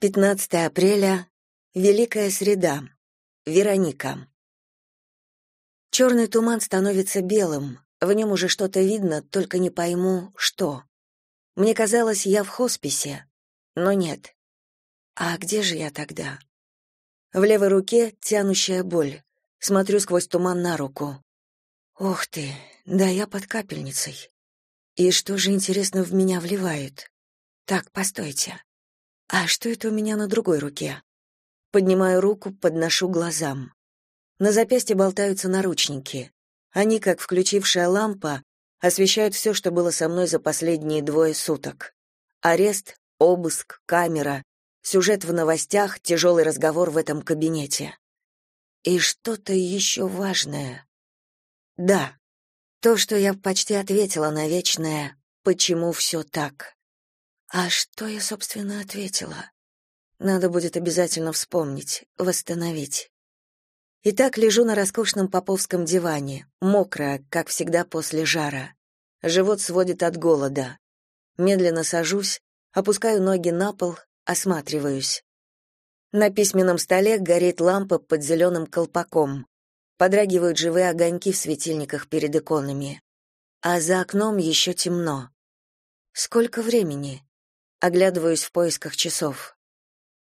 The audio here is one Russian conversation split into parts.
15 апреля. Великая среда. Вероника. Черный туман становится белым, в нем уже что-то видно, только не пойму, что. Мне казалось, я в хосписе, но нет. А где же я тогда? В левой руке тянущая боль. Смотрю сквозь туман на руку. Ух ты, да я под капельницей. И что же, интересно, в меня вливают? Так, постойте. А что это у меня на другой руке? Поднимаю руку, подношу глазам. На запястье болтаются наручники. Они, как включившая лампа, освещают все, что было со мной за последние двое суток. Арест, обыск, камера, сюжет в новостях, тяжелый разговор в этом кабинете. И что-то еще важное. Да, то, что я почти ответила на вечное «почему все так?». А что я, собственно, ответила? Надо будет обязательно вспомнить, восстановить. Итак, лежу на роскошном поповском диване, мокрая, как всегда после жара. Живот сводит от голода. Медленно сажусь, опускаю ноги на пол, осматриваюсь. На письменном столе горит лампа под зеленым колпаком. Подрагивают живые огоньки в светильниках перед иконами. А за окном еще темно. Сколько времени? Оглядываюсь в поисках часов.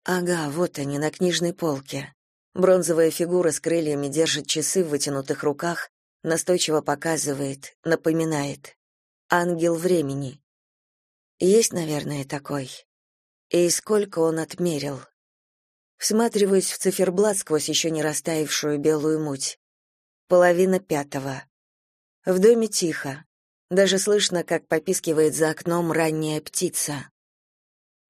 Ага, вот они, на книжной полке. Бронзовая фигура с крыльями держит часы в вытянутых руках, настойчиво показывает, напоминает. Ангел времени. Есть, наверное, такой. И сколько он отмерил. Всматриваюсь в циферблат сквозь еще не растаявшую белую муть. Половина пятого. В доме тихо. Даже слышно, как попискивает за окном ранняя птица.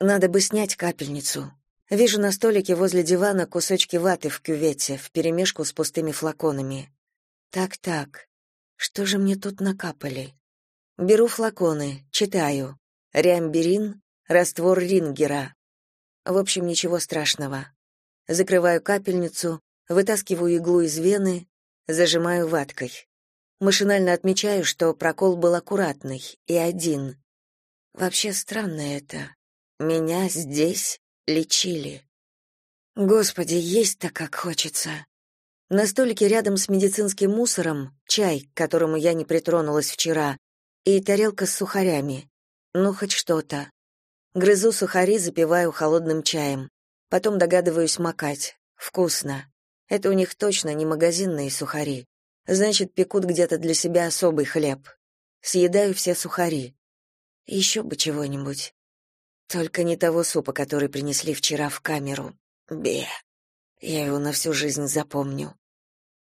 Надо бы снять капельницу. Вижу на столике возле дивана кусочки ваты в кювете, вперемешку с пустыми флаконами. Так-так, что же мне тут накапали? Беру флаконы, читаю. Риамберин, раствор рингера. В общем, ничего страшного. Закрываю капельницу, вытаскиваю иглу из вены, зажимаю ваткой. Машинально отмечаю, что прокол был аккуратный и один. Вообще странно это. Меня здесь лечили. Господи, есть-то как хочется. На столике рядом с медицинским мусором чай, к которому я не притронулась вчера, и тарелка с сухарями. Ну, хоть что-то. Грызу сухари, запиваю холодным чаем. Потом догадываюсь макать. Вкусно. Это у них точно не магазинные сухари. Значит, пекут где-то для себя особый хлеб. Съедаю все сухари. Еще бы чего-нибудь. Только не того супа, который принесли вчера в камеру. Бе. Я его на всю жизнь запомню.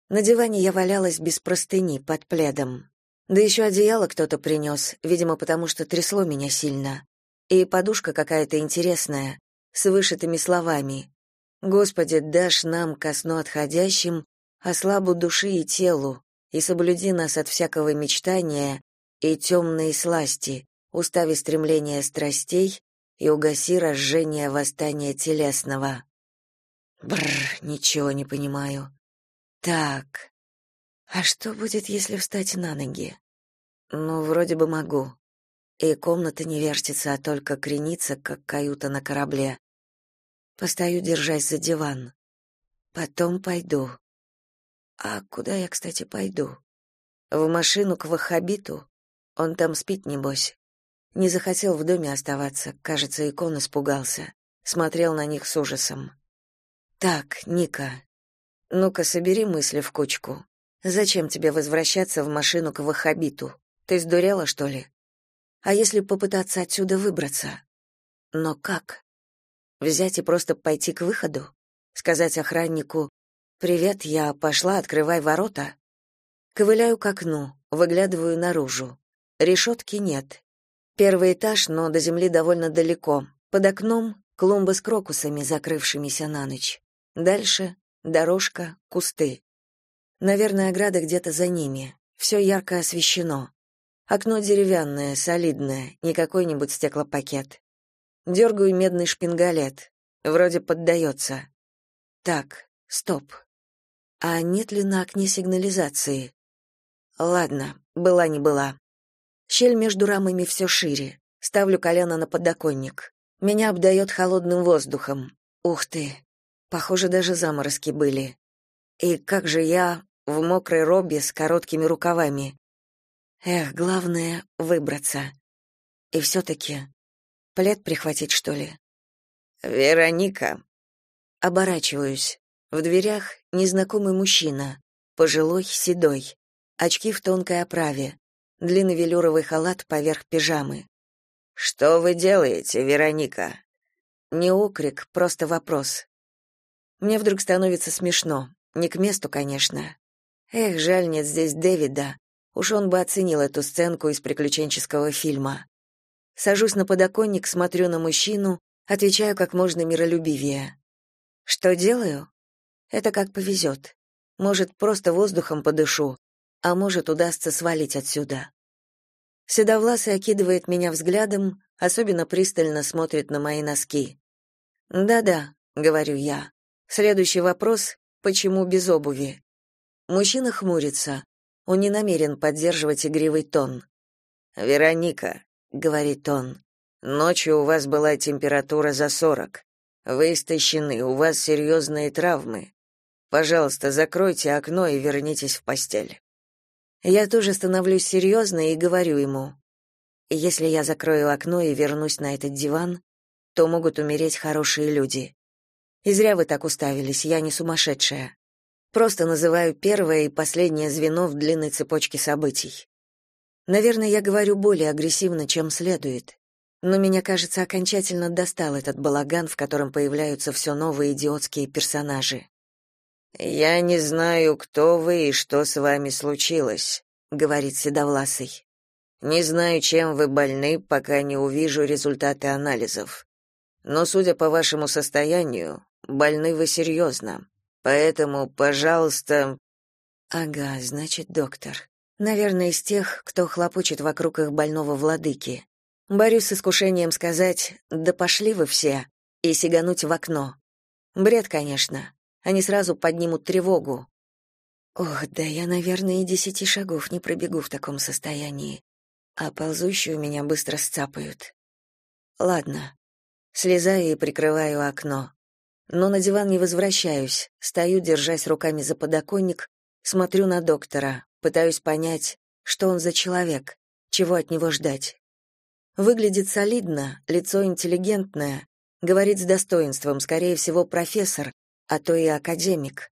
На диване я валялась без простыни, под пледом. Да еще одеяло кто-то принес, видимо, потому что трясло меня сильно. И подушка какая-то интересная, с вышитыми словами. «Господи, дашь нам ко сну отходящим, ослабу души и телу, и соблюди нас от всякого мечтания и темной сласти, устави стремления страстей, и угаси разжение восстания телесного. Бррр, ничего не понимаю. Так, а что будет, если встать на ноги? Ну, вроде бы могу. И комната не вертится, а только кренится, как каюта на корабле. Постою, держась за диван. Потом пойду. А куда я, кстати, пойду? В машину к Вахабиту? Он там спит, небось. Не захотел в доме оставаться, кажется, икон испугался. Смотрел на них с ужасом. «Так, Ника, ну-ка собери мысли в кучку. Зачем тебе возвращаться в машину к Вахабиту? Ты сдурела, что ли? А если попытаться отсюда выбраться? Но как? Взять и просто пойти к выходу? Сказать охраннику «Привет, я пошла, открывай ворота». Ковыляю к окну, выглядываю наружу. Решетки нет, Первый этаж, но до земли довольно далеко. Под окном клумбы с крокусами, закрывшимися на ночь. Дальше дорожка, кусты. Наверное, ограда где-то за ними. Все ярко освещено. Окно деревянное, солидное, не какой-нибудь стеклопакет. Дергаю медный шпингалет. Вроде поддается. Так, стоп. А нет ли на окне сигнализации? Ладно, была не была. Щель между рамами все шире. Ставлю колено на подоконник. Меня обдает холодным воздухом. Ух ты! Похоже, даже заморозки были. И как же я в мокрой робе с короткими рукавами. Эх, главное — выбраться. И все-таки... Плед прихватить, что ли? «Вероника». Оборачиваюсь. В дверях незнакомый мужчина. Пожилой, седой. Очки в тонкой оправе. Длинный велюровый халат поверх пижамы. «Что вы делаете, Вероника?» Не окрик, просто вопрос. Мне вдруг становится смешно. Не к месту, конечно. Эх, жаль, нет здесь Дэвида. Уж он бы оценил эту сценку из приключенческого фильма. Сажусь на подоконник, смотрю на мужчину, отвечаю как можно миролюбивее. Что делаю? Это как повезет. Может, просто воздухом подышу, а может, удастся свалить отсюда. Седовласый окидывает меня взглядом, особенно пристально смотрит на мои носки. «Да-да», — говорю я. Следующий вопрос — почему без обуви? Мужчина хмурится. Он не намерен поддерживать игривый тон. «Вероника», — говорит он, — «ночью у вас была температура за сорок. Вы истощены, у вас серьезные травмы. Пожалуйста, закройте окно и вернитесь в постель». Я тоже становлюсь серьезной и говорю ему, если я закрою окно и вернусь на этот диван, то могут умереть хорошие люди. И зря вы так уставились, я не сумасшедшая. Просто называю первое и последнее звено в длинной цепочке событий. Наверное, я говорю более агрессивно, чем следует. Но меня, кажется, окончательно достал этот балаган, в котором появляются все новые идиотские персонажи. «Я не знаю, кто вы и что с вами случилось», — говорит Седовласый. «Не знаю, чем вы больны, пока не увижу результаты анализов. Но, судя по вашему состоянию, больны вы серьезно. Поэтому, пожалуйста...» «Ага, значит, доктор. Наверное, из тех, кто хлопочет вокруг их больного владыки. Борюсь с искушением сказать «да пошли вы все» и сигануть в окно. Бред, конечно они сразу поднимут тревогу. Ох, да я, наверное, и десяти шагов не пробегу в таком состоянии, а ползущую меня быстро сцапают. Ладно, слезаю и прикрываю окно. Но на диван не возвращаюсь, стою, держась руками за подоконник, смотрю на доктора, пытаюсь понять, что он за человек, чего от него ждать. Выглядит солидно, лицо интеллигентное, говорит с достоинством, скорее всего, профессор, а то и академик.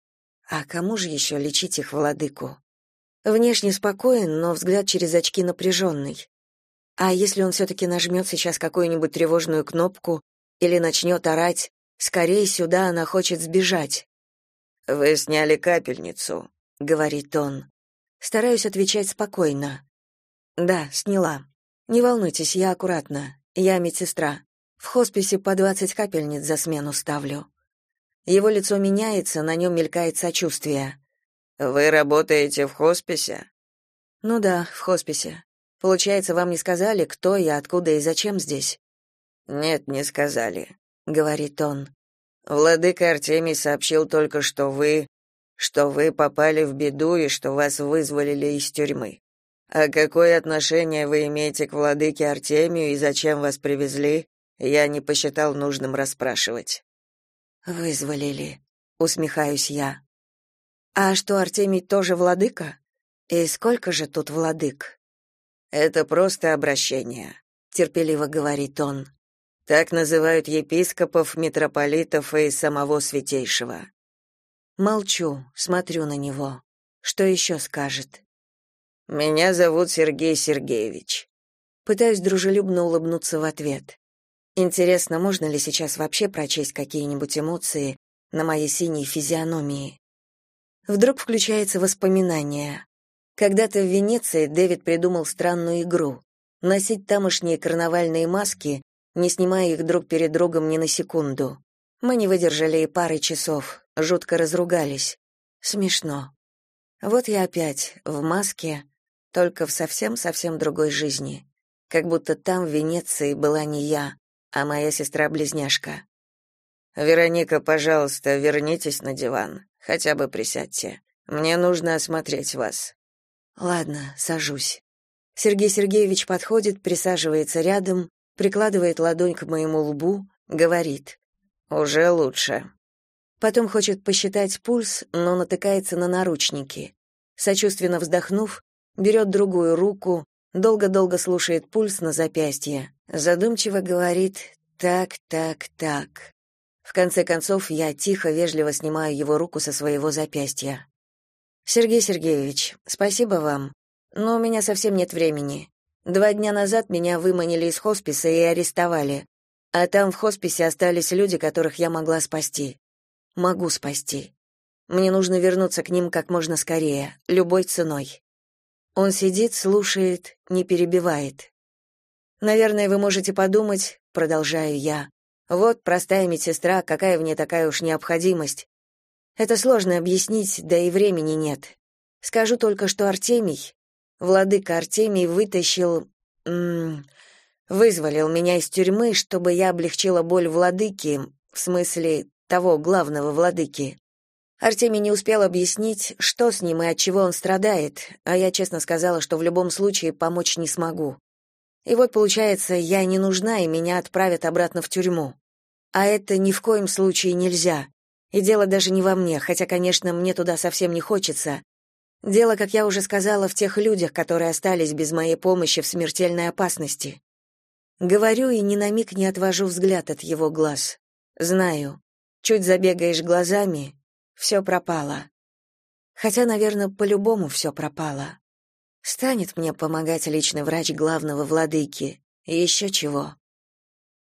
А кому же еще лечить их владыку? Внешне спокоен, но взгляд через очки напряженный. А если он все-таки нажмет сейчас какую-нибудь тревожную кнопку или начнет орать «Скорее сюда, она хочет сбежать». «Вы сняли капельницу», — говорит он. Стараюсь отвечать спокойно. «Да, сняла. Не волнуйтесь, я аккуратно. Я медсестра. В хосписе по двадцать капельниц за смену ставлю». Его лицо меняется, на нем мелькает сочувствие. Вы работаете в хосписе? Ну да, в хосписе. Получается, вам не сказали, кто я, откуда и зачем здесь? Нет, не сказали, говорит он. Владыка Артемий сообщил только, что вы, что вы попали в беду и что вас вызволили из тюрьмы. А какое отношение вы имеете к владыке Артемию и зачем вас привезли, я не посчитал нужным расспрашивать. Вызволили, усмехаюсь я. А что, Артемий тоже владыка? И сколько же тут владык? Это просто обращение, терпеливо говорит он. Так называют епископов, митрополитов и самого святейшего. Молчу, смотрю на него. Что еще скажет? Меня зовут Сергей Сергеевич. Пытаюсь дружелюбно улыбнуться в ответ. Интересно, можно ли сейчас вообще прочесть какие-нибудь эмоции на моей синей физиономии? Вдруг включается воспоминание. Когда-то в Венеции Дэвид придумал странную игру — носить тамошние карнавальные маски, не снимая их друг перед другом ни на секунду. Мы не выдержали и пары часов, жутко разругались. Смешно. Вот я опять в маске, только в совсем-совсем другой жизни. Как будто там, в Венеции, была не я, а моя сестра-близняшка. Вероника, пожалуйста, вернитесь на диван, хотя бы присядьте. Мне нужно осмотреть вас. Ладно, сажусь. Сергей Сергеевич подходит, присаживается рядом, прикладывает ладонь к моему лбу, говорит «Уже лучше». Потом хочет посчитать пульс, но натыкается на наручники. Сочувственно вздохнув, берет другую руку, долго-долго слушает пульс на запястье, задумчиво говорит «так, так, так». В конце концов, я тихо, вежливо снимаю его руку со своего запястья. «Сергей Сергеевич, спасибо вам, но у меня совсем нет времени. Два дня назад меня выманили из хосписа и арестовали, а там в хосписе остались люди, которых я могла спасти. Могу спасти. Мне нужно вернуться к ним как можно скорее, любой ценой». Он сидит, слушает, не перебивает. «Наверное, вы можете подумать, — продолжаю я, вот простая медсестра, какая в ней такая уж необходимость. Это сложно объяснить, да и времени нет. Скажу только, что Артемий, владыка Артемий вытащил... М -м, вызволил меня из тюрьмы, чтобы я облегчила боль владыки, в смысле того главного владыки. Артемий не успел объяснить, что с ним и от чего он страдает, а я честно сказала, что в любом случае помочь не смогу. И вот, получается, я не нужна, и меня отправят обратно в тюрьму. А это ни в коем случае нельзя. И дело даже не во мне, хотя, конечно, мне туда совсем не хочется. Дело, как я уже сказала, в тех людях, которые остались без моей помощи в смертельной опасности. Говорю и ни на миг не отвожу взгляд от его глаз. Знаю, чуть забегаешь глазами, все пропало. Хотя, наверное, по-любому все пропало. Станет мне помогать личный врач главного владыки. И еще чего.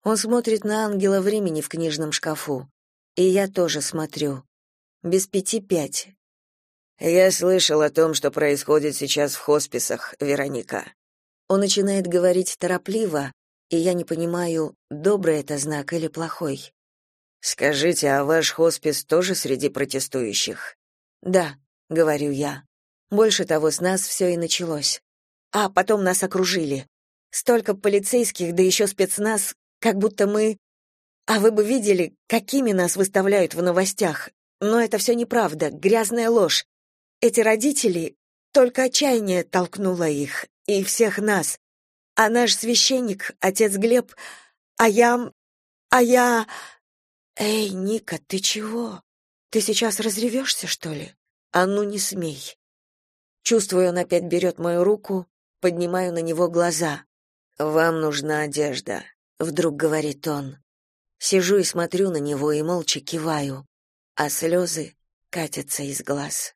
Он смотрит на ангела времени в книжном шкафу. И я тоже смотрю. Без пяти пять. Я слышал о том, что происходит сейчас в хосписах, Вероника. Он начинает говорить торопливо, и я не понимаю, добрый это знак или плохой. Скажите, а ваш хоспис тоже среди протестующих? Да, говорю я. Больше того, с нас все и началось. А потом нас окружили. Столько полицейских, да еще спецназ, как будто мы... А вы бы видели, какими нас выставляют в новостях. Но это все неправда, грязная ложь. Эти родители... Только отчаяние толкнуло их, и всех нас. А наш священник, отец Глеб... А я... А я... Эй, Ника, ты чего? Ты сейчас разревешься, что ли? А ну не смей. Чувствую, он опять берет мою руку, поднимаю на него глаза. «Вам нужна одежда», — вдруг говорит он. Сижу и смотрю на него и молча киваю, а слезы катятся из глаз.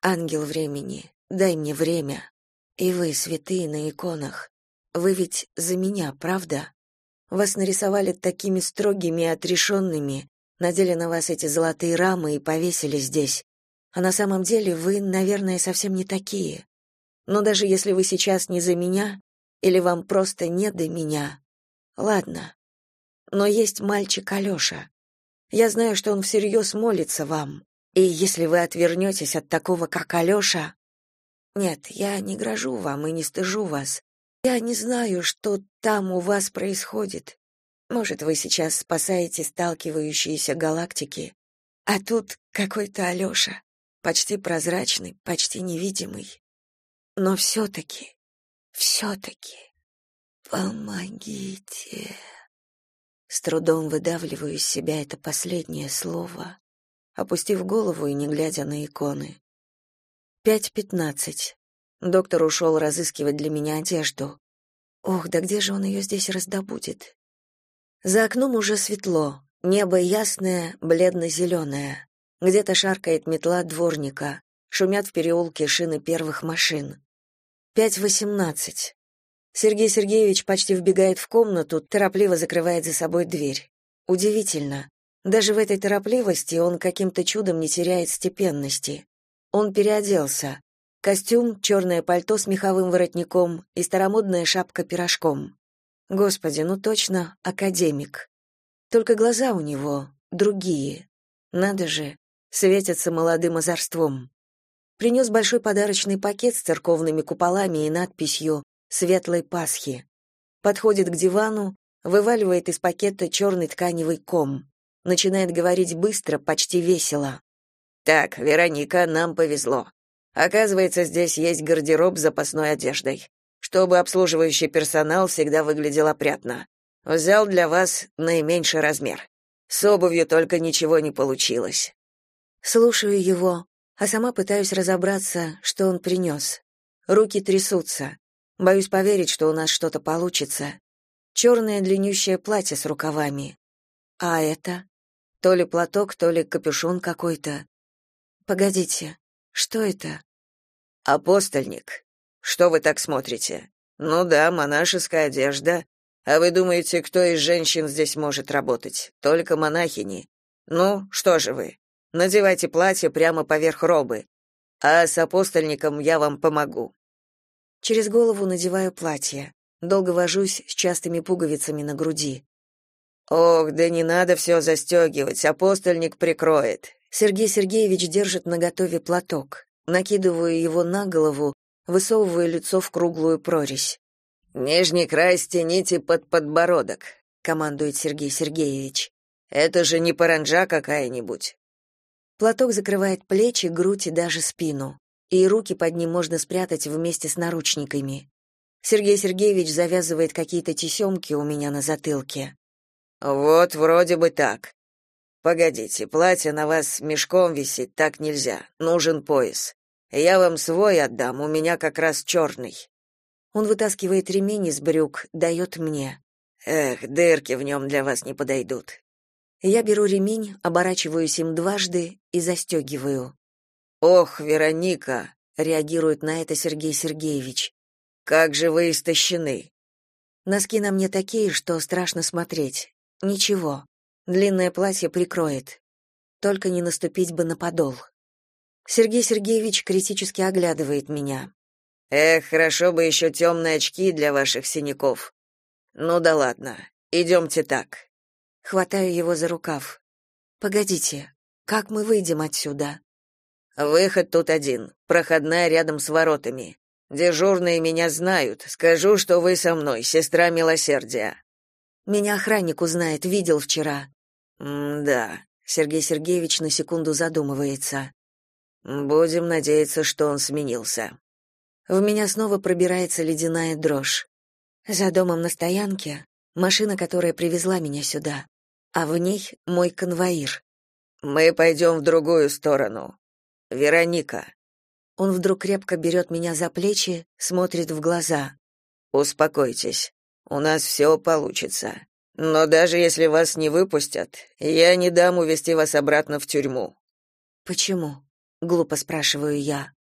Ангел времени, дай мне время. И вы, святые на иконах, вы ведь за меня, правда? Вас нарисовали такими строгими и отрешенными, надели на вас эти золотые рамы и повесили здесь. А на самом деле вы, наверное, совсем не такие. Но даже если вы сейчас не за меня, или вам просто не до меня, ладно. Но есть мальчик Алёша. Я знаю, что он всерьез молится вам. И если вы отвернетесь от такого, как Алёша... Нет, я не грожу вам и не стыжу вас. Я не знаю, что там у вас происходит. Может, вы сейчас спасаете сталкивающиеся галактики, а тут какой-то Алёша почти прозрачный, почти невидимый. Но все-таки, все-таки, помогите. С трудом выдавливаю из себя это последнее слово, опустив голову и не глядя на иконы. Пять пятнадцать. Доктор ушел разыскивать для меня одежду. Ох, да где же он ее здесь раздобудет? За окном уже светло, небо ясное, бледно-зеленое. Где-то шаркает метла дворника, шумят в переулке шины первых машин. Пять восемнадцать. Сергей Сергеевич почти вбегает в комнату, торопливо закрывает за собой дверь. Удивительно. Даже в этой торопливости он каким-то чудом не теряет степенности. Он переоделся. Костюм, черное пальто с меховым воротником и старомодная шапка пирожком. Господи, ну точно, академик. Только глаза у него другие. Надо же, светятся молодым озорством. Принес большой подарочный пакет с церковными куполами и надписью «Светлой Пасхи». Подходит к дивану, вываливает из пакета черный тканевый ком. Начинает говорить быстро, почти весело. «Так, Вероника, нам повезло. Оказывается, здесь есть гардероб с запасной одеждой. чтобы обслуживающий персонал всегда выглядел опрятно. Взял для вас наименьший размер. С обувью только ничего не получилось. Слушаю его, а сама пытаюсь разобраться, что он принес. Руки трясутся. Боюсь поверить, что у нас что-то получится. Черное длиннющее платье с рукавами. А это? То ли платок, то ли капюшон какой-то. Погодите, что это? Апостольник. Что вы так смотрите? Ну да, монашеская одежда. А вы думаете, кто из женщин здесь может работать? Только монахини. Ну, что же вы? Надевайте платье прямо поверх робы. А с апостольником я вам помогу. Через голову надеваю платье. Долго вожусь с частыми пуговицами на груди. Ох, да не надо все застегивать, апостольник прикроет. Сергей Сергеевич держит наготове платок. Накидываю его на голову, высовываю лицо в круглую прорезь. Нижний край стяните под подбородок, командует Сергей Сергеевич. Это же не паранджа какая-нибудь. Платок закрывает плечи, грудь и даже спину, и руки под ним можно спрятать вместе с наручниками. Сергей Сергеевич завязывает какие-то тесемки у меня на затылке. Вот вроде бы так. Погодите, платье на вас мешком висит, так нельзя. Нужен пояс. Я вам свой отдам, у меня как раз черный». Он вытаскивает ремень из брюк, дает мне. Эх, дырки в нем для вас не подойдут. Я беру ремень, оборачиваюсь им дважды и застегиваю. Ох, Вероника, реагирует на это Сергей Сергеевич. Как же вы истощены. Носки на мне такие, что страшно смотреть. Ничего. Длинное платье прикроет. Только не наступить бы на подол. Сергей Сергеевич критически оглядывает меня. Эх, хорошо бы еще темные очки для ваших синяков. Ну да ладно. Идемте так. Хватаю его за рукав. Погодите. Как мы выйдем отсюда? Выход тут один. Проходная рядом с воротами. Дежурные меня знают. Скажу, что вы со мной, сестра милосердия. Меня охранник узнает, видел вчера. да. Сергей Сергеевич на секунду задумывается. Будем надеяться, что он сменился. В меня снова пробирается ледяная дрожь. За домом на стоянке машина, которая привезла меня сюда, а в ней мой конвоир. Мы пойдем в другую сторону. Вероника. Он вдруг крепко берет меня за плечи, смотрит в глаза. Успокойтесь. У нас все получится. Но даже если вас не выпустят, я не дам увести вас обратно в тюрьму. Почему? глупо спрашиваю я.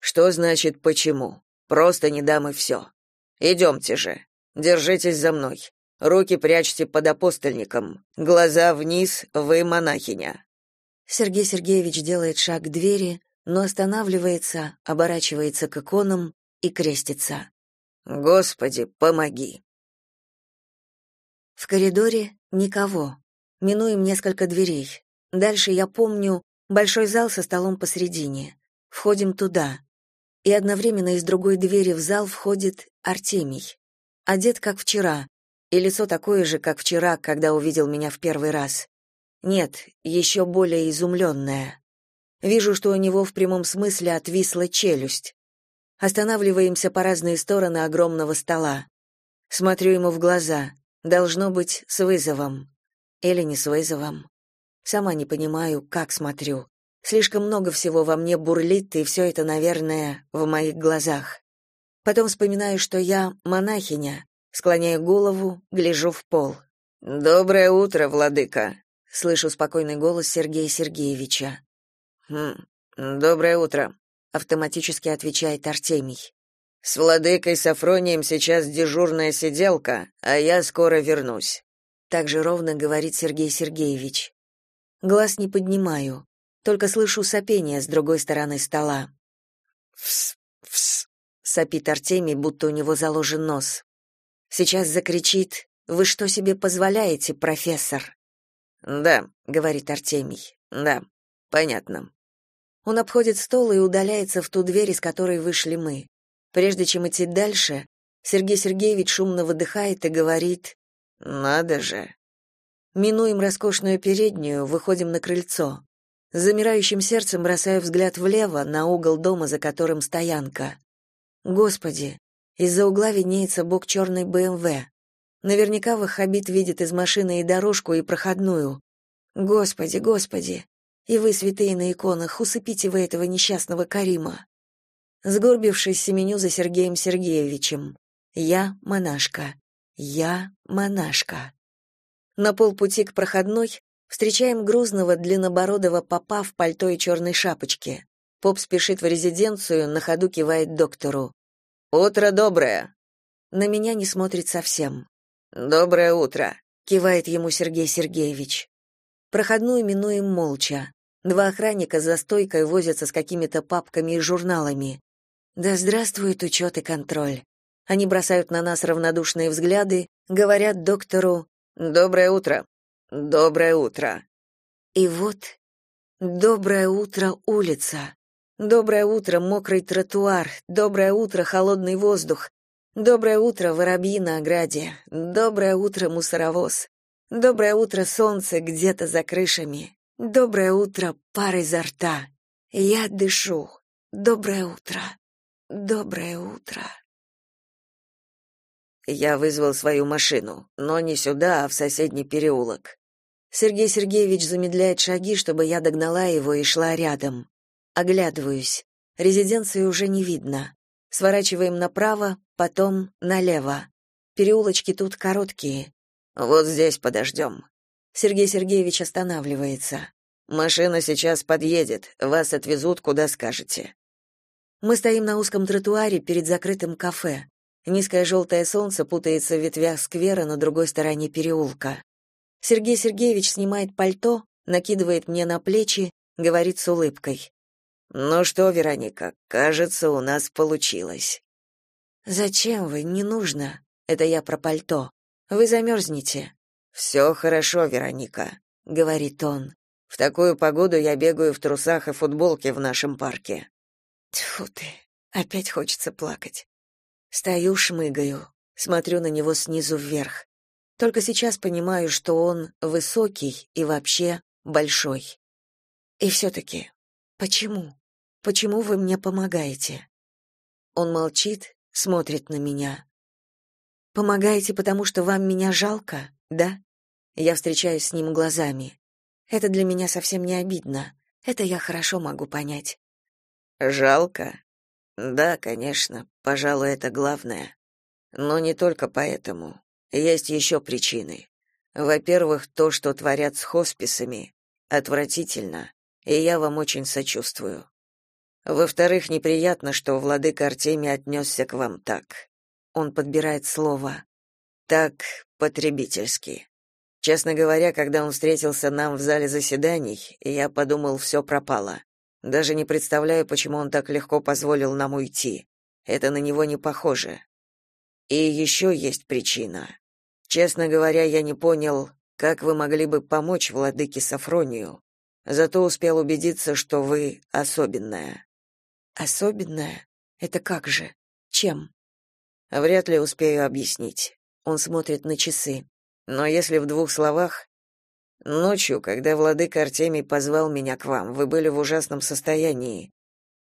Что значит почему? Просто не дам и все. Идемте же. Держитесь за мной. Руки прячьте под апостольником. Глаза вниз, вы монахиня. Сергей Сергеевич делает шаг к двери, но останавливается, оборачивается к иконам и крестится. Господи, помоги. В коридоре никого. Минуем несколько дверей. Дальше я помню большой зал со столом посредине. Входим туда. И одновременно из другой двери в зал входит Артемий. Одет как вчера, и лицо такое же, как вчера, когда увидел меня в первый раз. Нет, еще более изумленное. Вижу, что у него в прямом смысле отвисла челюсть. Останавливаемся по разные стороны огромного стола. Смотрю ему в глаза. Должно быть, с вызовом. Или не с вызовом. Сама не понимаю, как смотрю. Слишком много всего во мне бурлит, и все это, наверное, в моих глазах. Потом вспоминаю, что я монахиня, склоняю голову, гляжу в пол. «Доброе утро, владыка», — слышу спокойный голос Сергея Сергеевича. «Хм, доброе утро», — автоматически отвечает Артемий. С владыкой Сафронием сейчас дежурная сиделка, а я скоро вернусь. Так же ровно говорит Сергей Сергеевич. Глаз не поднимаю, только слышу сопение с другой стороны стола. Вс, вс, сопит Артемий, будто у него заложен нос. Сейчас закричит: "Вы что себе позволяете, профессор?" "Да", говорит Артемий. "Да, понятно". Он обходит стол и удаляется в ту дверь, из которой вышли мы. Прежде чем идти дальше, Сергей Сергеевич шумно выдыхает и говорит «Надо же». Минуем роскошную переднюю, выходим на крыльцо. Замирающим сердцем бросаю взгляд влево, на угол дома, за которым стоянка. Господи, Из-за угла виднеется бок черной БМВ. Наверняка Вахабит видит из машины и дорожку, и проходную. Господи, господи! И вы, святые на иконах, усыпите вы этого несчастного Карима. Сгорбившись, семеню за Сергеем Сергеевичем. Я монашка. Я монашка. На полпути к проходной встречаем грузного длиннобородого попа в пальто и черной шапочке. Поп спешит в резиденцию, на ходу кивает доктору. «Утро доброе!» На меня не смотрит совсем. «Доброе утро!» — кивает ему Сергей Сергеевич. Проходную минуем молча. Два охранника за стойкой возятся с какими-то папками и журналами. Да здравствует учет и контроль. Они бросают на нас равнодушные взгляды, говорят доктору «Доброе утро». «Доброе утро». И вот «Доброе утро, улица». Доброе утро, мокрый тротуар. Доброе утро, холодный воздух. Доброе утро, воробьи на ограде. Доброе утро, мусоровоз. Доброе утро, солнце где-то за крышами. Доброе утро, пар изо рта. Я дышу. Доброе утро. Доброе утро. Я вызвал свою машину, но не сюда, а в соседний переулок. Сергей Сергеевич замедляет шаги, чтобы я догнала его и шла рядом. Оглядываюсь. Резиденции уже не видно. Сворачиваем направо, потом налево. Переулочки тут короткие. Вот здесь подождем». Сергей Сергеевич останавливается. Машина сейчас подъедет, вас отвезут куда скажете. Мы стоим на узком тротуаре перед закрытым кафе. Низкое желтое солнце путается в ветвях сквера на другой стороне переулка. Сергей Сергеевич снимает пальто, накидывает мне на плечи, говорит с улыбкой. «Ну что, Вероника, кажется, у нас получилось». «Зачем вы? Не нужно. Это я про пальто. Вы замерзнете». «Все хорошо, Вероника», — говорит он. «В такую погоду я бегаю в трусах и футболке в нашем парке». Тьфу ты, опять хочется плакать. Стою, шмыгаю, смотрю на него снизу вверх. Только сейчас понимаю, что он высокий и вообще большой. И все-таки, почему? Почему вы мне помогаете? Он молчит, смотрит на меня. Помогаете, потому что вам меня жалко, да? Я встречаюсь с ним глазами. Это для меня совсем не обидно. Это я хорошо могу понять. Жалко? Да, конечно, пожалуй, это главное. Но не только поэтому. Есть еще причины. Во-первых, то, что творят с хосписами, отвратительно, и я вам очень сочувствую. Во-вторых, неприятно, что владыка Артемий отнесся к вам так. Он подбирает слово. Так потребительски. Честно говоря, когда он встретился нам в зале заседаний, я подумал, все пропало. Даже не представляю, почему он так легко позволил нам уйти. Это на него не похоже. И еще есть причина. Честно говоря, я не понял, как вы могли бы помочь владыке Сафронию. Зато успел убедиться, что вы особенная. Особенная? Это как же? Чем? Вряд ли успею объяснить. Он смотрит на часы. Но если в двух словах, Ночью, когда владыка Артемий позвал меня к вам, вы были в ужасном состоянии.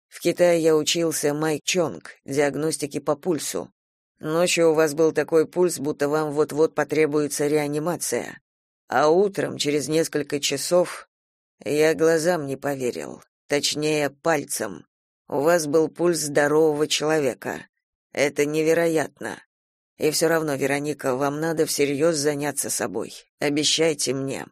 В Китае я учился Майк Чонг, диагностике по пульсу. Ночью у вас был такой пульс, будто вам вот-вот потребуется реанимация. А утром, через несколько часов, я глазам не поверил, точнее, пальцем. У вас был пульс здорового человека. Это невероятно. И все равно, Вероника, вам надо всерьез заняться собой. Обещайте мне.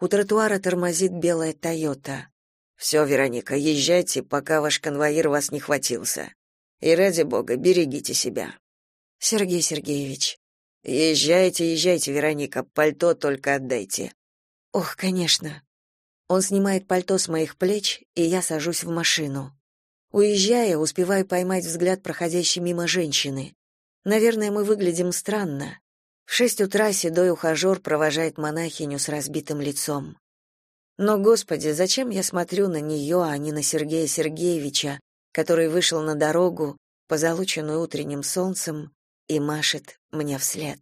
У тротуара тормозит белая Тойота. «Все, Вероника, езжайте, пока ваш конвоир вас не хватился. И ради бога, берегите себя. Сергей Сергеевич. Езжайте, езжайте, Вероника, пальто только отдайте. Ох, конечно. Он снимает пальто с моих плеч, и я сажусь в машину. Уезжая, успеваю поймать взгляд проходящей мимо женщины. Наверное, мы выглядим странно. В шесть утра седой ухажер провожает монахиню с разбитым лицом. Но, Господи, зачем я смотрю на нее, а не на Сергея Сергеевича, который вышел на дорогу, позолоченную утренним солнцем, и машет мне вслед?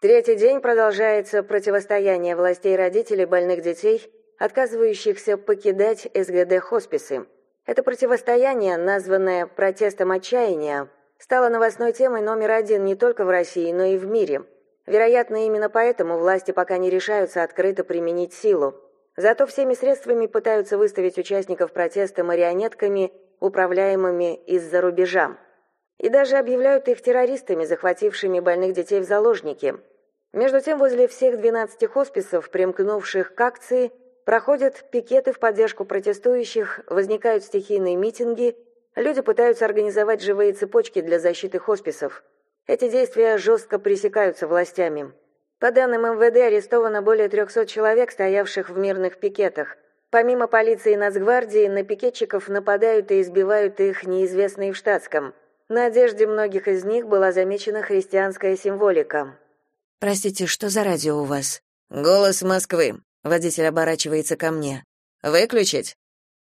Третий день продолжается противостояние властей родителей больных детей, отказывающихся покидать СГД-хосписы. Это противостояние, названное протестом отчаяния, стало новостной темой номер один не только в России, но и в мире. Вероятно, именно поэтому власти пока не решаются открыто применить силу. Зато всеми средствами пытаются выставить участников протеста марионетками, управляемыми из-за рубежа. И даже объявляют их террористами, захватившими больных детей в заложники. Между тем, возле всех 12 хосписов, примкнувших к акции, проходят пикеты в поддержку протестующих, возникают стихийные митинги, люди пытаются организовать живые цепочки для защиты хосписов. Эти действия жестко пресекаются властями. По данным МВД, арестовано более 300 человек, стоявших в мирных пикетах. Помимо полиции и Нацгвардии, на пикетчиков нападают и избивают их неизвестные в штатском. На одежде многих из них была замечена христианская символика. «Простите, что за радио у вас?» «Голос Москвы». Водитель оборачивается ко мне. «Выключить?»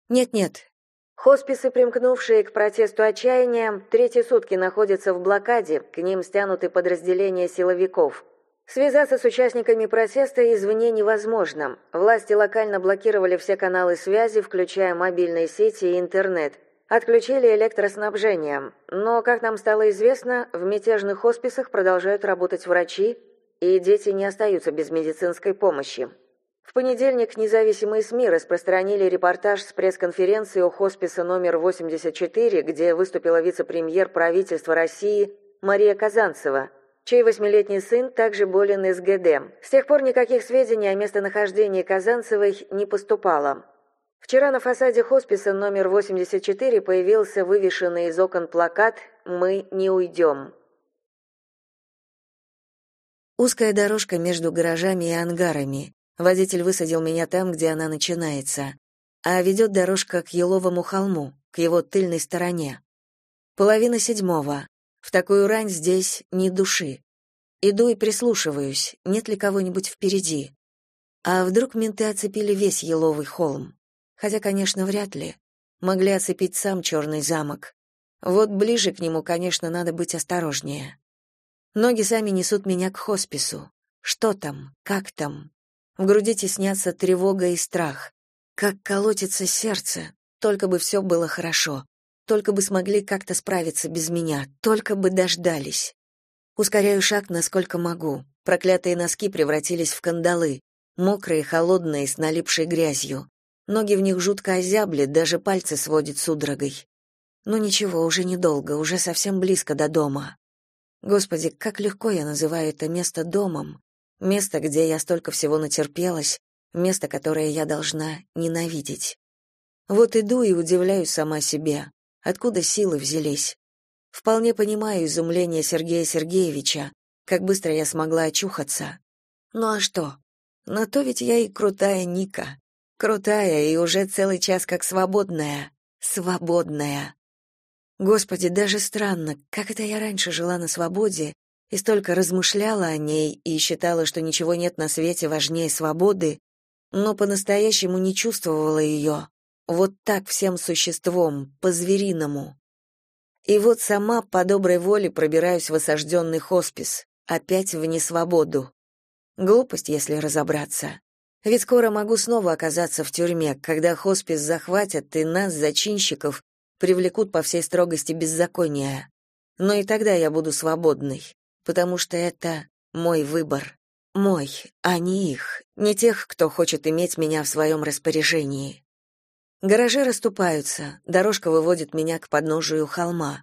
«Нет-нет». Хосписы, примкнувшие к протесту отчаяния, третьи сутки находятся в блокаде, к ним стянуты подразделения силовиков – Связаться с участниками протеста извне невозможно. Власти локально блокировали все каналы связи, включая мобильные сети и интернет. Отключили электроснабжение. Но, как нам стало известно, в мятежных хосписах продолжают работать врачи, и дети не остаются без медицинской помощи. В понедельник независимые СМИ распространили репортаж с пресс-конференции у хосписа номер 84, где выступила вице-премьер правительства России Мария Казанцева – чей восьмилетний сын также болен СГД. С тех пор никаких сведений о местонахождении Казанцевой не поступало. Вчера на фасаде хосписа номер 84 появился вывешенный из окон плакат «Мы не уйдем». Узкая дорожка между гаражами и ангарами. Водитель высадил меня там, где она начинается. А ведет дорожка к Еловому холму, к его тыльной стороне. Половина седьмого. В такую рань здесь ни души. Иду и прислушиваюсь, нет ли кого-нибудь впереди. А вдруг менты оцепили весь Еловый холм? Хотя, конечно, вряд ли. Могли оцепить сам черный замок. Вот ближе к нему, конечно, надо быть осторожнее. Ноги сами несут меня к хоспису. Что там? Как там? В груди теснятся тревога и страх. Как колотится сердце. Только бы все было хорошо. Только бы смогли как-то справиться без меня, только бы дождались. Ускоряю шаг, насколько могу. Проклятые носки превратились в кандалы, мокрые, холодные, с налипшей грязью. Ноги в них жутко озябли, даже пальцы сводит судорогой. Но ничего, уже недолго, уже совсем близко до дома. Господи, как легко я называю это место домом. Место, где я столько всего натерпелась, место, которое я должна ненавидеть. Вот иду и удивляюсь сама себе. Откуда силы взялись? Вполне понимаю изумление Сергея Сергеевича, как быстро я смогла очухаться. Ну а что? На то ведь я и крутая Ника. Крутая и уже целый час как свободная. Свободная. Господи, даже странно, как это я раньше жила на свободе и столько размышляла о ней и считала, что ничего нет на свете важнее свободы, но по-настоящему не чувствовала ее. Вот так всем существом, по-звериному. И вот сама по доброй воле пробираюсь в осажденный хоспис, опять в несвободу. Глупость, если разобраться. Ведь скоро могу снова оказаться в тюрьме, когда хоспис захватят и нас, зачинщиков, привлекут по всей строгости беззакония. Но и тогда я буду свободной, потому что это мой выбор. Мой, а не их, не тех, кто хочет иметь меня в своем распоряжении. Гаражи расступаются, дорожка выводит меня к подножию холма.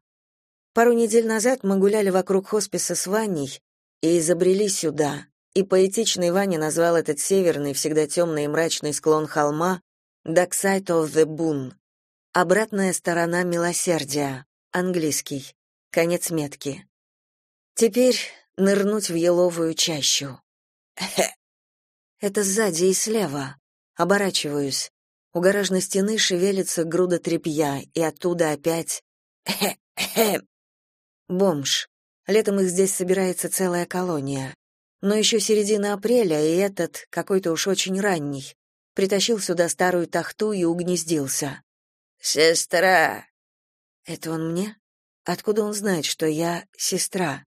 Пару недель назад мы гуляли вокруг хосписа с Ваней и изобрели сюда, и поэтичный Ваня назвал этот северный, всегда темный и мрачный склон холма «Dark Side of the Boon» — обратная сторона милосердия, английский, конец метки. Теперь нырнуть в еловую чащу. Это сзади и слева. Оборачиваюсь. У гаражной стены шевелится груда тряпья, и оттуда опять... Бомж. Летом их здесь собирается целая колония. Но еще середина апреля, и этот, какой-то уж очень ранний, притащил сюда старую тахту и угнездился. «Сестра!» «Это он мне? Откуда он знает, что я сестра?»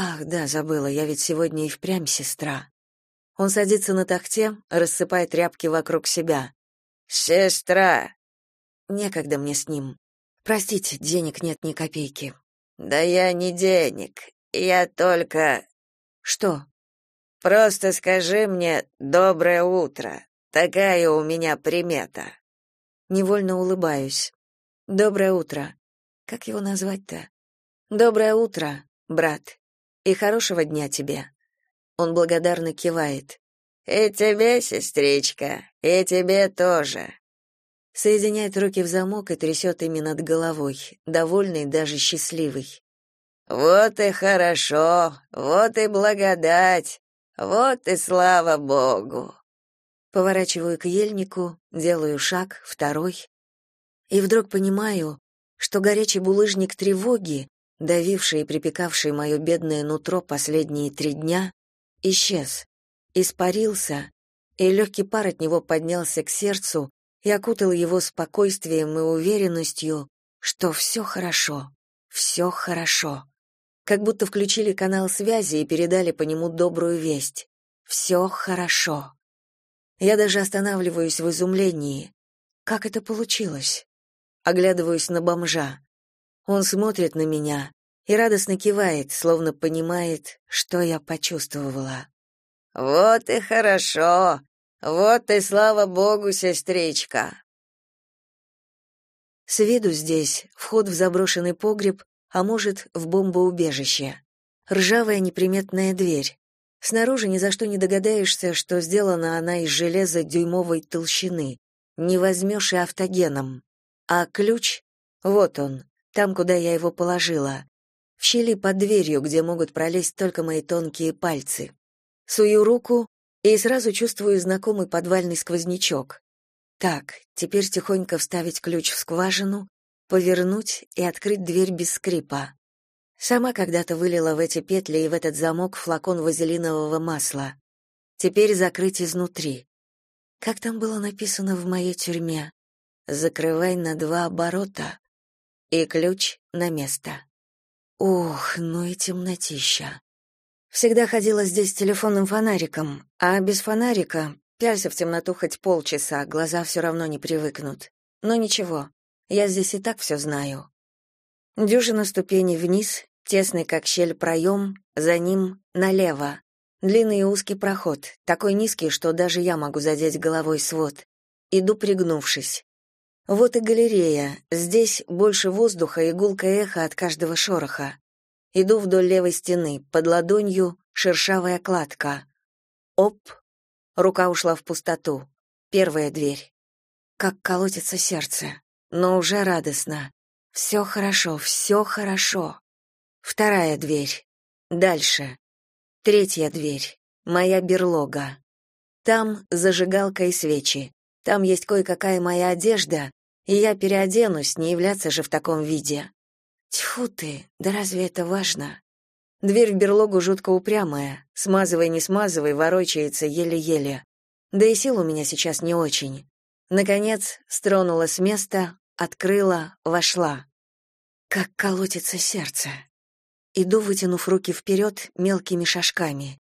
«Ах, да, забыла, я ведь сегодня и впрямь сестра». Он садится на тахте, рассыпает тряпки вокруг себя. «Сестра!» некогда мне с ним. Простите, денег нет ни копейки. Да я не денег. Я только Что? Просто скажи мне доброе утро. Такая у меня примета. Невольно улыбаюсь. Доброе утро. Как его назвать-то? Доброе утро, брат. И хорошего дня тебе. Он благодарно кивает. И тебе, сестричка, и тебе тоже. Соединяет руки в замок и трясет ими над головой, довольный, даже счастливый. Вот и хорошо, вот и благодать, вот и слава Богу. Поворачиваю к ельнику, делаю шаг, второй. И вдруг понимаю, что горячий булыжник тревоги, давивший и припекавший мое бедное нутро последние три дня, исчез, испарился, и легкий пар от него поднялся к сердцу и окутал его спокойствием и уверенностью, что все хорошо, все хорошо. Как будто включили канал связи и передали по нему добрую весть. Все хорошо. Я даже останавливаюсь в изумлении. Как это получилось? Оглядываюсь на бомжа. Он смотрит на меня и радостно кивает, словно понимает, что я почувствовала. Вот и хорошо. Вот и слава богу, сестричка. С виду здесь вход в заброшенный погреб, а может, в бомбоубежище. Ржавая неприметная дверь. Снаружи ни за что не догадаешься, что сделана она из железа дюймовой толщины. Не возьмешь и автогеном. А ключ? Вот он, там, куда я его положила. В щели под дверью, где могут пролезть только мои тонкие пальцы. Сую руку и сразу чувствую знакомый подвальный сквознячок. Так, теперь тихонько вставить ключ в скважину, повернуть и открыть дверь без скрипа. Сама когда-то вылила в эти петли и в этот замок флакон вазелинового масла. Теперь закрыть изнутри. Как там было написано в моей тюрьме? Закрывай на два оборота. И ключ на место. Ух, ну и темнотища. Всегда ходила здесь с телефонным фонариком, а без фонарика пялься в темноту хоть полчаса, глаза все равно не привыкнут. Но ничего, я здесь и так все знаю. Дюжина ступеней вниз, тесный как щель проем, за ним налево. Длинный и узкий проход, такой низкий, что даже я могу задеть головой свод. Иду пригнувшись. Вот и галерея. Здесь больше воздуха и гулкое эхо от каждого шороха. Иду вдоль левой стены, под ладонью шершавая кладка. Оп! Рука ушла в пустоту. Первая дверь. Как колотится сердце, но уже радостно. Все хорошо, все хорошо. Вторая дверь. Дальше. Третья дверь. Моя берлога. Там зажигалка и свечи. Там есть кое-какая моя одежда, и я переоденусь, не являться же в таком виде. Тьфу ты, да разве это важно? Дверь в берлогу жутко упрямая, смазывай, не смазывай, ворочается еле-еле. Да и сил у меня сейчас не очень. Наконец, стронула с места, открыла, вошла. Как колотится сердце. Иду, вытянув руки вперед мелкими шажками.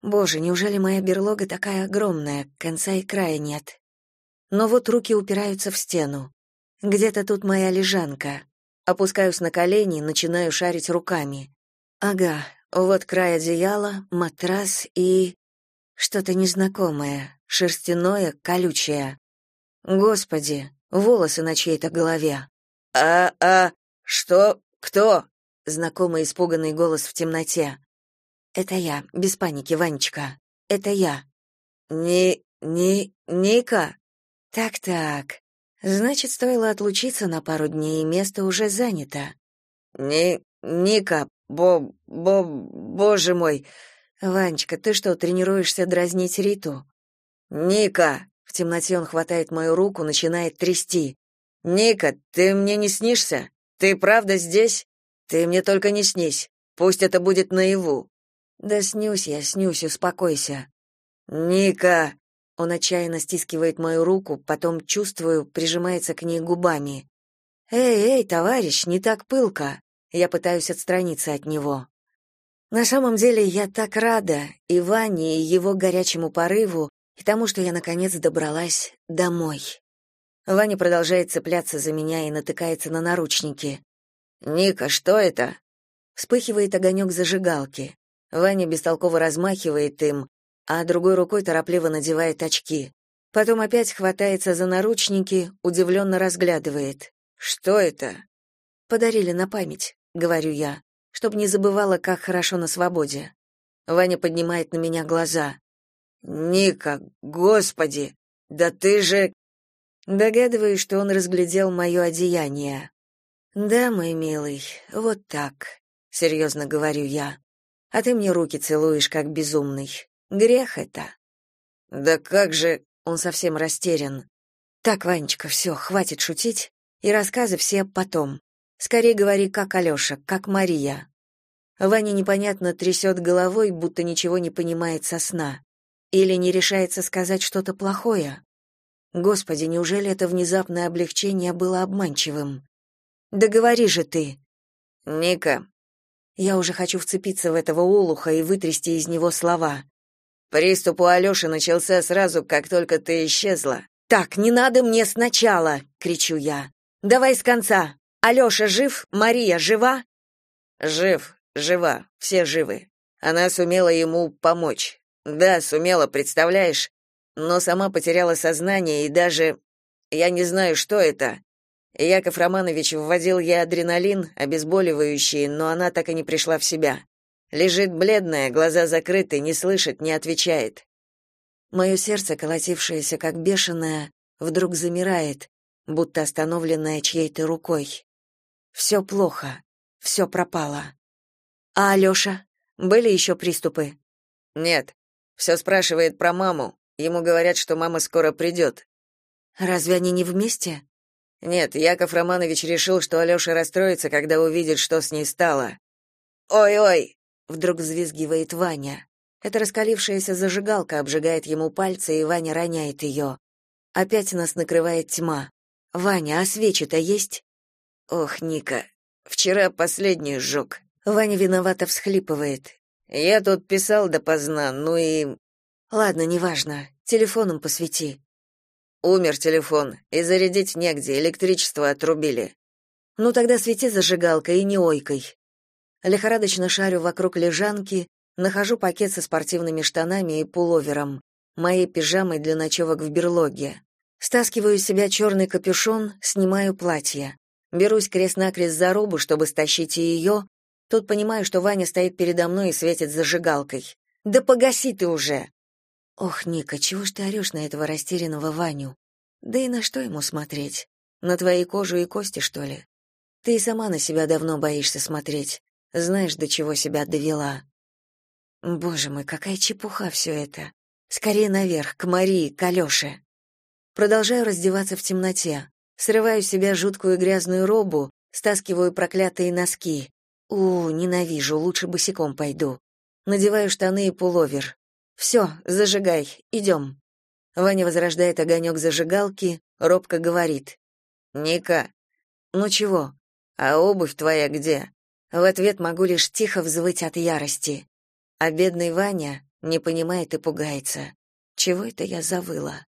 Боже, неужели моя берлога такая огромная, конца и края нет? Но вот руки упираются в стену. Где-то тут моя лежанка. Опускаюсь на колени, начинаю шарить руками. Ага, вот край одеяла, матрас и... Что-то незнакомое, шерстяное, колючее. Господи, волосы на чьей-то голове. «А-а, что? Кто?» Знакомый испуганный голос в темноте. «Это я, без паники, Ванечка. Это я». «Ни... ни... Ника?» «Так-так. Значит, стоило отлучиться на пару дней, и место уже занято. Не, Ника, бо, бо, боже мой. Ванечка, ты что, тренируешься дразнить Риту? Ника, в темноте он хватает мою руку, начинает трясти. Ника, ты мне не снишься? Ты правда здесь? Ты мне только не снись. Пусть это будет наяву. Да снюсь я, снюсь, успокойся. Ника, он отчаянно стискивает мою руку, потом, чувствую, прижимается к ней губами. «Эй, эй, товарищ, не так пылко!» Я пытаюсь отстраниться от него. На самом деле я так рада и Ване, и его горячему порыву, и тому, что я наконец добралась домой. Ваня продолжает цепляться за меня и натыкается на наручники. «Ника, что это?» Вспыхивает огонек зажигалки. Ваня бестолково размахивает им, а другой рукой торопливо надевает очки. Потом опять хватается за наручники, удивленно разглядывает. «Что это?» «Подарили на память», — говорю я, чтобы не забывала, как хорошо на свободе. Ваня поднимает на меня глаза. «Ника, господи! Да ты же...» Догадываюсь, что он разглядел мое одеяние. «Да, мой милый, вот так», — серьезно говорю я. «А ты мне руки целуешь, как безумный. Грех это». «Да как же...» — он совсем растерян. «Так, Ванечка, все, хватит шутить, и рассказы все потом. Скорее говори, как Алёша, как Мария». Ваня непонятно трясет головой, будто ничего не понимает со сна. Или не решается сказать что-то плохое. Господи, неужели это внезапное облегчение было обманчивым? Да говори же ты. Ника. Я уже хочу вцепиться в этого улуха и вытрясти из него слова. Приступ у Алёши начался сразу, как только ты исчезла. Так, не надо мне сначала, кричу я. Давай с конца. Алёша жив? Мария жива? Жив, жива, все живы. Она сумела ему помочь. Да, сумела, представляешь? но сама потеряла сознание и даже... Я не знаю, что это. Яков Романович вводил ей адреналин, обезболивающий, но она так и не пришла в себя. Лежит бледная, глаза закрыты, не слышит, не отвечает. Мое сердце, колотившееся как бешеное, вдруг замирает, будто остановленное чьей-то рукой. Все плохо, все пропало. А Алёша? Были еще приступы? Нет. Все спрашивает про маму. Ему говорят, что мама скоро придет». Разве они не вместе? Нет, Яков Романович решил, что Алёша расстроится, когда увидит, что с ней стало. Ой-ой, вдруг взвизгивает Ваня. Эта раскалившаяся зажигалка обжигает ему пальцы, и Ваня роняет ее. Опять нас накрывает тьма. Ваня, а свечи-то есть? Ох, Ника, вчера последний сжег. Ваня виновато всхлипывает. Я тут писал допоздна, ну и Ладно, неважно. Телефоном посвети. Умер телефон, и зарядить негде, электричество отрубили. Ну тогда свети зажигалкой и не ойкой. Лихорадочно шарю вокруг лежанки, нахожу пакет со спортивными штанами и пуловером, моей пижамой для ночевок в берлоге. Стаскиваю с себя черный капюшон, снимаю платье. Берусь крест-накрест за робу, чтобы стащить и ее. Тут понимаю, что Ваня стоит передо мной и светит зажигалкой. «Да погаси ты уже!» Ох, Ника, чего ж ты орешь на этого растерянного Ваню? Да и на что ему смотреть? На твои кожу и кости, что ли? Ты и сама на себя давно боишься смотреть. Знаешь, до чего себя довела. Боже мой, какая чепуха все это. Скорее наверх, к Марии, к Алёше. Продолжаю раздеваться в темноте. Срываю с себя жуткую грязную робу, стаскиваю проклятые носки. У, ненавижу, лучше босиком пойду. Надеваю штаны и пуловер. «Все, зажигай, идем». Ваня возрождает огонек зажигалки, робко говорит. «Ника». «Ну чего?» «А обувь твоя где?» В ответ могу лишь тихо взвыть от ярости. А бедный Ваня не понимает и пугается. Чего это я завыла?